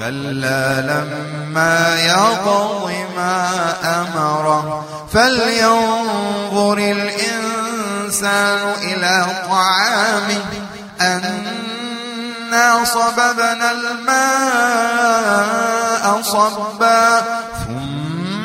كلا لما يقض ما أمره فلينظر الإنسان إلى طعامه. أنا صببنا الماء صبا.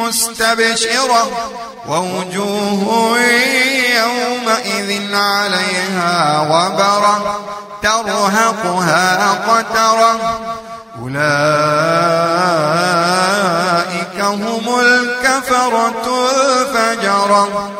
مستبشرة ووجوه يومئذ عليها وبرة ترهقها قترة. أولئك هم الكفرة الفجرة.